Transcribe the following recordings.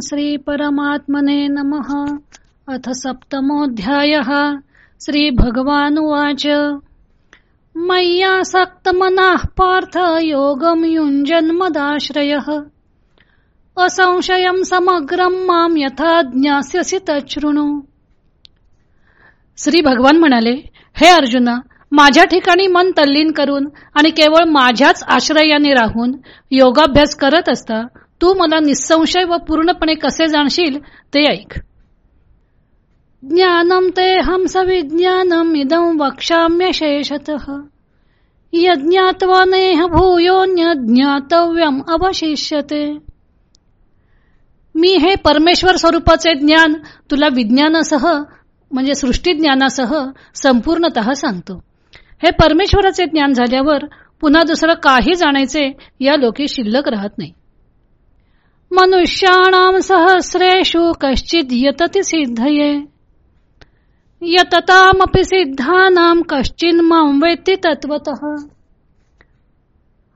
श्रीपरमात्मने नमः। अथ सप्तमोऽध्यायः। श्रीभगवानुवाच। मय्यासक्तमनः पार्थ योगं युञ्जन्मदाश्रयः। असंशयं समग्रं माम यथा ज्ञास्यसि तच्छृणु। श्री भगवान म्हणाले हे अर्जुना माझ्या ठिकाणी मन तल्लीन करून आणि केवळ माझ्याच आश्रयाने राहून योगाभ्यास करत असता तू मला निसंशय व पूर्णपणे कसे जाणशील ते ऐक. ज्ञानम ते हंस विज्ञानम इदम वक्षाम्यशेषत यज्ञात्वा नेह भूयोन्य ज्ञातव्यम अवशिष्यते. मी हे परमेश्वर स्वरूपाचे ज्ञान तुला विज्ञानासह म्हणजे सृष्टी ज्ञानासह संपूर्णत सांगतो. हे परमेश्वराचे ज्ञान झाल्यावर पुन्हा दुसरं काही जाणायचे या लोकी शिल्लक राहत नाही. मनुष्याणाम सहस्रेषु कश्चित यतती सिद्धये। यततामपि सिद्धानाम कश्चिन माम वेत्ती तत्वत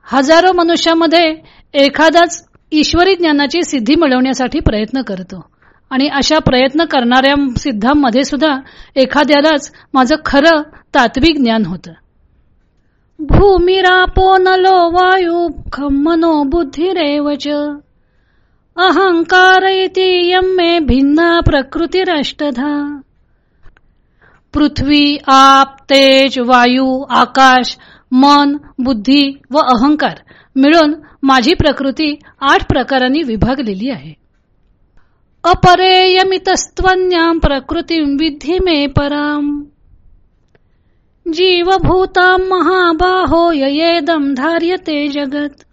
हजारो मनुष्यामध्ये एखादाच ईश्वरी ज्ञानाची सिद्धी मिळवण्यासाठी प्रयत्न करतो. आणि अशा प्रयत्न करणाऱ्या सिद्धांमध्ये सुद्धा एखाद्यालाच माझं खरं तात्विक ज्ञान होतं. भूमिरापो नलो वायू खम्मनो बुद्धिरेवच अहंकार इति भिन्ना प्रकृतीरष्टधा। पृथ्वी, आप, तेज, वायू, आकाश, मन, बुद्धी व अहंकार मिळून माझी प्रकृती आठ प्रकारांनी विभागलेली आहे. अपरेयमितस्त्वन्याम प्रकृती विधी मे पराम। जीवभूता महाबाहो येदम धार्यते जगत।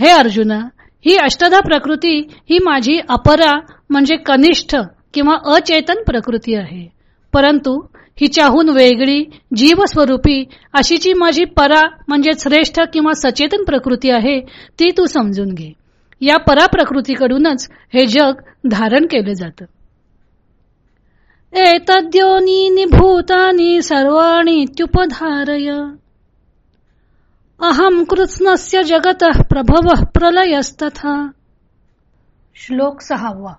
हे अर्जुना ही अष्टधा प्रकृती ही माझी अपरा म्हणजे कनिष्ठ किंवा अचेतन प्रकृती आहे. परंतु हिच्याहून वेगळी जीवस्वरूपी अशी जी माझी परा म्हणजे श्रेष्ठ किंवा सचेतन प्रकृती आहे ती तू समजून घे. या परा प्रकृतीकडूनच हे जग धारण केले जात. एतद्योनी भूतानी सर्वाणी त्युपधारय अहम कृत्स्नस्य जगत प्रभव प्रलयस्तथा। श्लोक सहावा।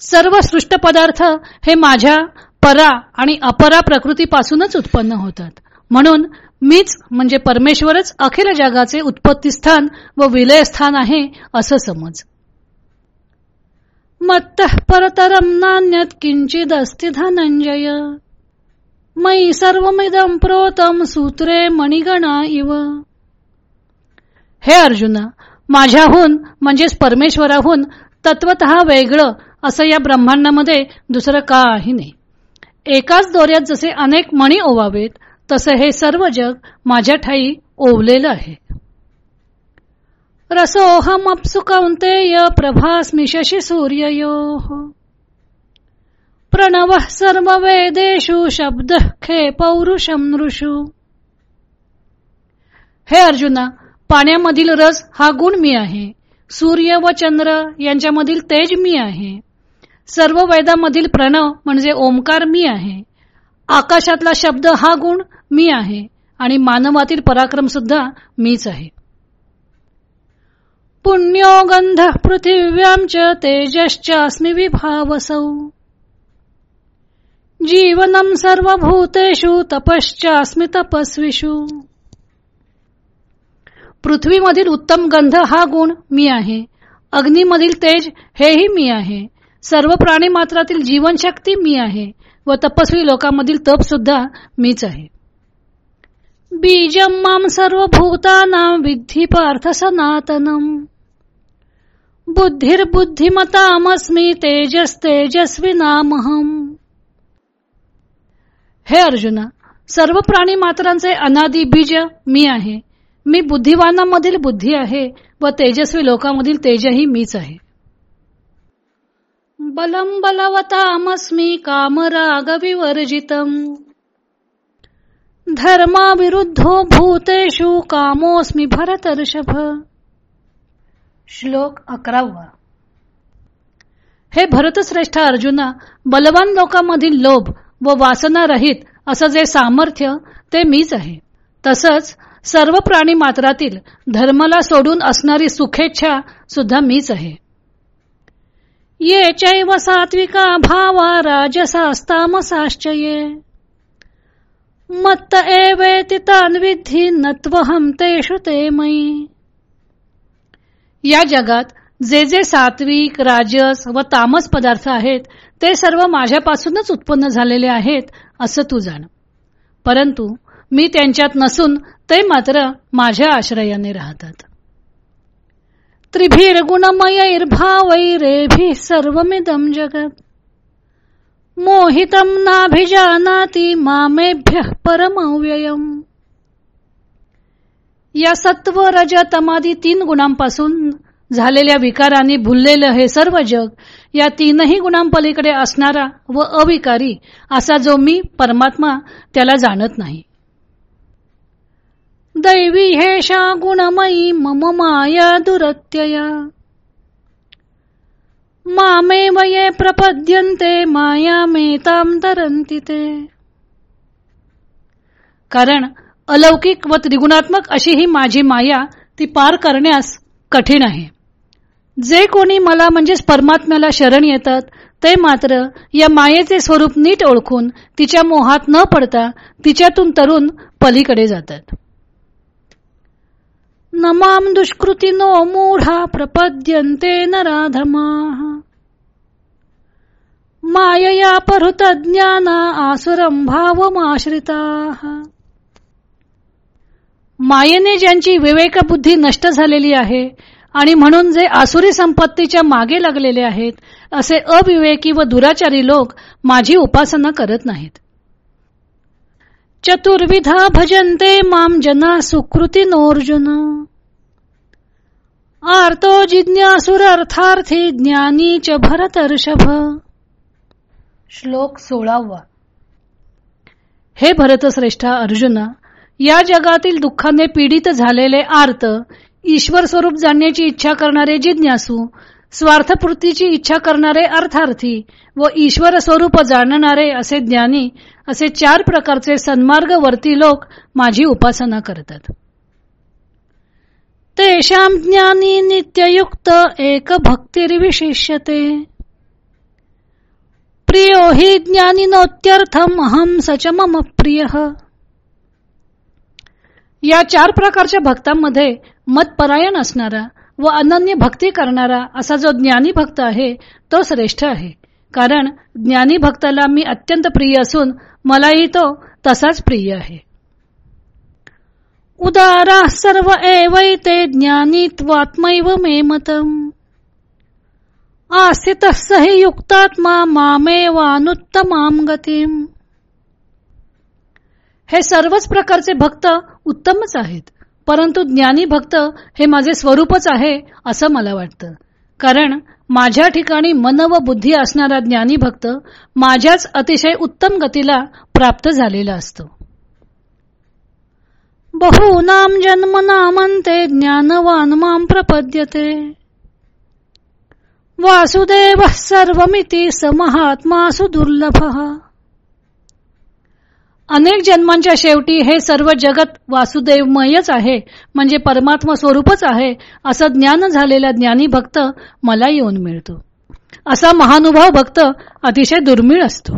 सर्व सृष्ट पदार्थ हे माझ्या परा आणि अपरा प्रकृतीपासूनच उत्पन्न होतात. म्हणून मीच म्हणजे परमेश्वरच अखिल जगाचे उत्पत्ती स्थान व विलयस्थान आहे असं समज. मत्त परतरम नान्यत किंचित धनंजय। मयी सर्वमिदम प्रोतम सूत्रे मणिगणा इव. हे अर्जुना माझ्याहून म्हणजेच परमेश्वराहून तत्वत वेगळं असं या ब्रह्मांडामध्ये दुसरं काही नाही. एकाच दोऱ्यात जसे अनेक मणी ओवावेत तसे हे सर्व जग माझ्या ठाई ओवलेलं आहे. रसोहम अप्सु कौंतेय प्रभास्मि शशी सूर्ययो। प्रणव सर्व वेदेशु शब्द खे पौरुषम नृषु। हे अर्जुना पाण्यामधील रस हा गुण मी आहे. सूर्य व चंद्र यांच्यामधील तेज मी आहे. सर्व वेदामधील प्रणव म्हणजे ओमकार मी आहे. आकाशातला शब्द हा गुण मी आहे आणि मानवातील पराक्रम सुद्धा मीच आहे. पुण्यो गंध पृथिव्याम च तेजश्च अस्मि विभावसौ। जीवनम सर्वभूतेषु तपश्च अस्मि तपस्विषु पृथ्वीमधील उत्तम गंध हा गुण मी आहे. अग्नीमधील तेज हेही मी आहे. सर्व प्राणी मात्रातील जीवनशक्ती मी आहे व तपस्वी लोकांमधील तप सुद्धा मीच आहे. बीजम माम सर्व भूताना विद्धी पार्थ सनातनम। बुद्धिर्बुद्धिमतामस्मी तेजस तेजस्वी नामहम हे अर्जुना सर्व प्राणी मात्रांचे अनादी बीज मी आहे. मी बुद्धिवानांमधील बुद्धी आहे व तेजस्वी लोकांमधील तेजही मीच आहे. बलम बलवतामस्मी कामराग विवर्जितम धर्माविरुद्धो भूतेषु कामोस्मी भरतर्षभ। श्लोक अकरावा। हे भरतश्रेष्ठ अर्जुना बलवान लोकांमधील लोभ व वासनारहित असं जे सामर्थ्य ते मीच आहे. तसंच सर्व प्राणी मात्रातील धर्माला सोडून असणारी सुखेच्छा सुद्धा मीच आहे. ये चैव सात्विका भावा राजसास्तामसाश्चये. मत्त एवेति तान्विधी नत्वहम तेषु ते मयी. या जगात जे जे सात्विक राजस व तामस पदार्थ आहेत ते सर्व माझ्यापासूनच उत्पन्न झालेले आहेत असं तू जाण. परंतु मी त्यांच्यात नसून ते मात्र माझ्या आश्रयाने राहतात. त्रिभीर गुणमयैर्भावैरेभि सर्वमिदम जगत. मोहितम नाभिजानाती मामेभ्य परमव्ययम. या सत्व रज तमादी तीन गुणांपासून झालेल्या विकारांनी भुललेलं हे सर्व जग या तीनही गुणांपलीकडे असणारा व अविकारी असा जो मी परमात्मा त्याला जाणत नाही. दैवी हेषा गुणमयी मम माया दुरत्यया. मामे वये प्रपद्यन्ते माया मेताम तरंती ते. कारण अलौकिक व त्रिगुणात्मक अशी ही माझी माया ती पार करण्यास कठीण आहे. जे कोणी मला म्हणजेच परमात्म्याला शरण येतात ते मात्र या मायेचे स्वरूप नीट ओळखून तिच्या मोहात न पडता तिच्यातून तरुण पलीकडे जातात. नमाम दुष्कृतीनो मूढा प्रपद्यन्ते नराधमा. मायया परुत ज्ञाना आसुरम भावमाश्रिता मायेने ज्यांची विवेकबुद्धी नष्ट झालेली आहे आणि म्हणून जे आसुरी संपत्तीच्या मागे लागलेले आहेत असे अविवेकी व दुराचारी लोक माझी उपासना करत नाहीत. चतुर्विधा भजन्ते माम जना सुकृती नोर्जुन. आर्तो जिज्ञासुर अर्थार्थी ज्ञानी च भरतर्षभ. श्लोक सोळावा. हे भरतश्रेष्ठा अर्जुना या जगातील दुःखाने पीडित झालेले आर्त ईश्वर स्वरूप जाणण्याची इच्छा करणारे जिज्ञासू स्वार्थपूर्तीची इच्छा करणारे अर्थार्थी व ईश्वर स्वरूप जाणणारे असे ज्ञानी असे चार प्रकारचे सन्मार्गवर्ती लोक माझी उपासना करतात. तेषाम ज्ञानी नित्ययुक्त एक भक्तिर्विशिष्यते. प्रियो हि ज्ञानिनोत्यर्थम अहम सच मम प्रिय. या चार प्रकारच्या भक्तांमध्ये मतपरायण असणारा व अनन्य भक्ती करणारा असा जो ज्ञानी भक्त आहे तो श्रेष्ठ आहे. कारण ज्ञानी भक्ताला मी अत्यंत प्रिय असून मलाही तो तसाच प्रिय आहे. उदारा सर्व एवैते ज्ञानीत्वात्मैव मे मतम। आस्थित सही युक्तात्मा मामेवानुत्तमाम गतीम। हे सर्वच प्रकारचे भक्त उत्तमच आहेत. परंतु ज्ञानी भक्त हे माझे स्वरूपच आहे असं मला वाटतं. कारण माझ्या ठिकाणी मन व बुद्धी असणारा ज्ञानी भक्त माझ्याच अतिशय उत्तम गतीला प्राप्त झालेला असतो. बहुनाम जन्मनामंते ज्ञानवान माम प्रपद्यते. वासुदेव सर्वमिती समहात्मा सुदुर्लभ अनेक जन्मांच्या शेवटी हे सर्व जगत वासुदेवमयच आहे म्हणजे परमात्मा स्वरूपच आहे असं ज्ञान झालेला ज्ञानी भक्त मला येऊन मिळतो. असा महानुभाव भक्त अतिशय दुर्मिळ असतो.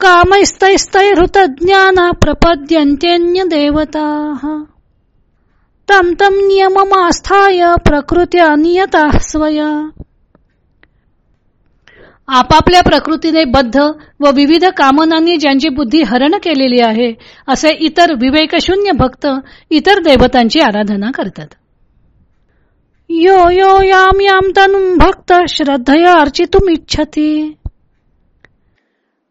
कामैस्तैस्तै ज्ञाना प्रपद्यंत्यन्य देवता। तम तम नियममास्थाय प्रकृत्या नियता स्वया आपापल्या प्रकृतीने बद्ध व विविध कामनांनी ज्यांची बुद्धी हरण केलेली आहे असे इतर विवेकशून्य भक्त इतर देवतांची आराधना करतात. यो यो याम याम तनु भक्त श्रद्धया अर्चितुम इच्छती।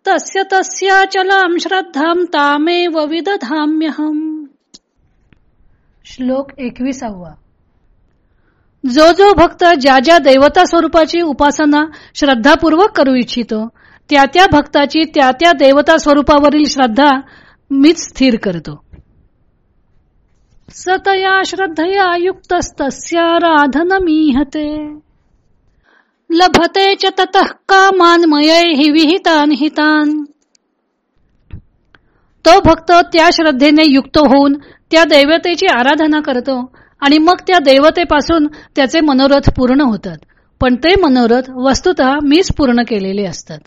तस्य तस्याचलाम श्रद्धाम तामेव विदधाम्यहम। श्लोक एकविसावा। जो जो भक्त ज्या ज्या देवता स्वरूपाची उपासना श्रद्धापूर्वक करू इच्छितो त्या त्या भक्ताची त्या त्या देवता स्वरूपावरील श्रद्धा मीच स्थिर करतो. सतया श्रद्धया युक्तस्तस्याराधन मीहते लभते च ततः कामान मयै विहितान हितान. तो भक्त त्या श्रद्धेने युक्त होऊन त्या दैवतेची आराधना करतो आणि मग त्या देवतेपासून त्याचे मनोरथ पूर्ण होतात. पण ते मनोरथ वस्तुत मीच पूर्ण केलेले असतात.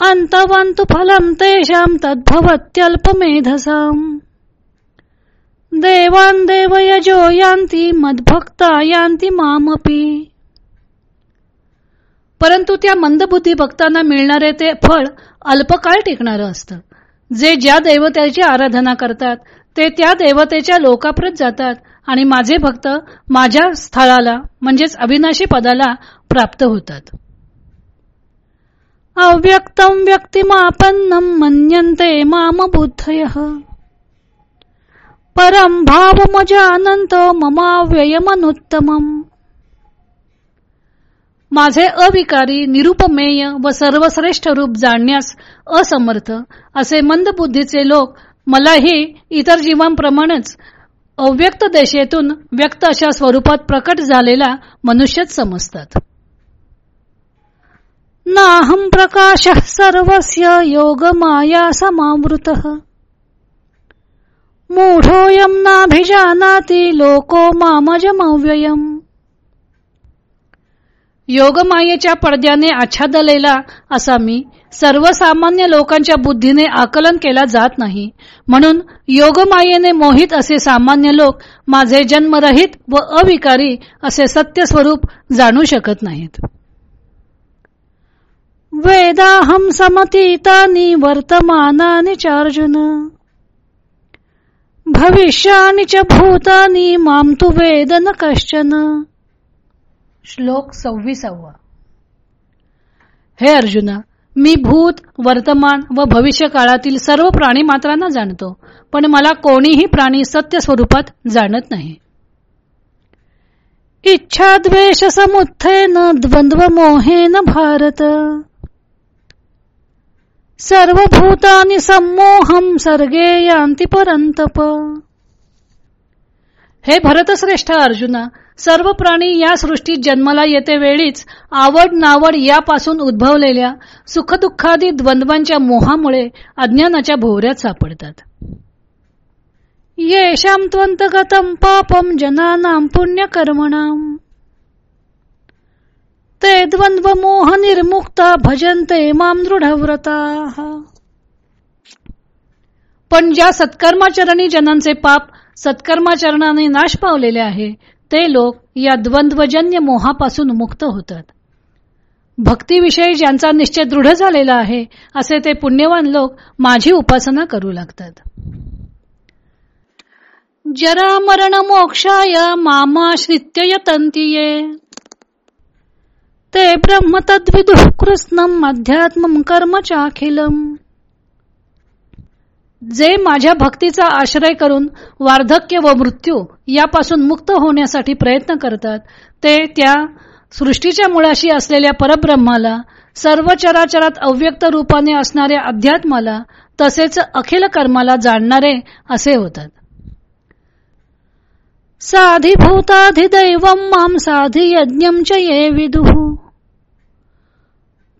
अंतवंत फलम तेषाम तद्भवत्यल्पमेधसाम. देवान देवयजो यांती मदभक्ता यांती मामपी. परंतु त्या मंदबुद्धी भक्तांना मिळणारे ते फळ अल्पकाळ टिकणारं असतं. जे ज्या देवतेची आराधना करतात ते त्या देवतेच्या लोकाप्रत जातात आणि माझे भक्त माझ्या स्थळाला म्हणजेच अविनाशी पदाला प्राप्त होतात. अव्यक्तम व्यक्तिमापन्नम मन्यन्ते माम बुद्धय। परम भावमजानंत ममाव्ययमनुत्तमम। माझे अविकारी निरुपमेय व सर्वश्रेष्ठ रूप जाणण्यास असमर्थ असे मंदबुद्धीचे लोक मलाही इतर जीवांप्रमाणेच अव्यक्त देशेतून व्यक्त अशा स्वरूपात प्रकट झालेला मनुष्यच समजतात. नाहम प्रकाश सर्वस्य योग माया समावृत. मूढोयम नाभिजानाती लोको मामजमव्ययम. योगमायेच्या पडद्याने आच्छादलेला असा मी सर्वसामान्य लोकांच्या बुद्धीने आकलन केला जात नाही. म्हणून योगमायेने मोहित असे सामान्य लोक माझे जन्मरहित व अविकारी असे सत्य स्वरूप जाणू शकत नाहीत. वेदाहम समतीतानी वर्तमानानि चार्जुन. भविष्यानी च भूतानी माम तू वेद न कश्चन. श्लोक सव्वीसावा. हे अर्जुना मी भूत वर्तमान व भविष्य काळातील सर्व प्राणी मात्रांना जाणतो पण मला कोणीही प्राणी सत्य स्वरूपात जाणत नाही. इच्छा द्वेष समुत्थेन द्वंद्व मोहेन भारत. सर्व भूतानी संमोहम सर्गे यांती परंतप हे भरतश्रेष्ठ अर्जुना सर्व प्राणी या सृष्टीत जन्माला येते वेळीच आवड नावड यापासून उद्भवलेल्या सुखदुःखादी द्वंद्वांच्या मोहामुळे अज्ञानाच्या भोवऱ्यात सापडतात. येशाम त्वंतगतम पापम जनानाम पुण्यकर्मणाम ते द्वंद्व मोह निर्मुक्ता भजनते माम दृढव्रता. पण ज्या सत्कर्माचरणी जनांचे पाप सत्कर्माचरणाने नाश पावलेले आहे ते लोक या द्वंद्वजन्य मोहापासून मुक्त होतात. भक्तीविषयी ज्यांचा निश्चय दृढ झालेला आहे असे ते पुण्यवान लोक माझी उपासना करू लागतात. जरा मरण मोक्षाय मामाश्रित्य ते ब्रह्म तद्विदु कृष्णम अध्यात्म कर्म चाखिलम. जे माझ्या भक्तीचा आश्रय करून वार्धक्य व मृत्यू यापासून मुक्त होण्यासाठी प्रयत्न करतात ते त्या सृष्टीच्या मुळाशी असलेल्या परब्रह्माला सर्व चराचरात अव्यक्त रूपाने असणाऱ्या अध्यात्माला तसेच अखिल कर्माला जाणणारे असे होतात. साधिभूताधिदैव माम साधी यज्ञम च ये विदुः।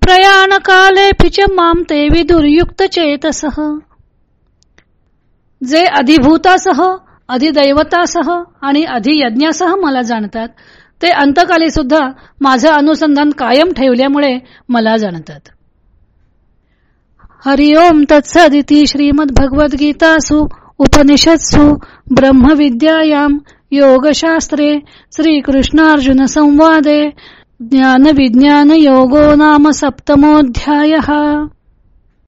प्रयाण काले पिच माम ते विदुर्युक्त चेतसह जे अधिभूतासह अधिदैवतासह आणि अधियज्ञासह मला जाणतात ते अंतकाली सुद्धा माझं अनुसंधान कायम ठेवल्यामुळे मला जाणतात. हरिओम तत्सदिती श्रीमद भगवद्गीतासु उपनिषत्सु ब्रह्मविद्यायाम योगशास्त्रे श्रीकृष्णार्जुन संवादे ज्ञान विज्ञान योगो नाम सप्तमोऽध्यायः।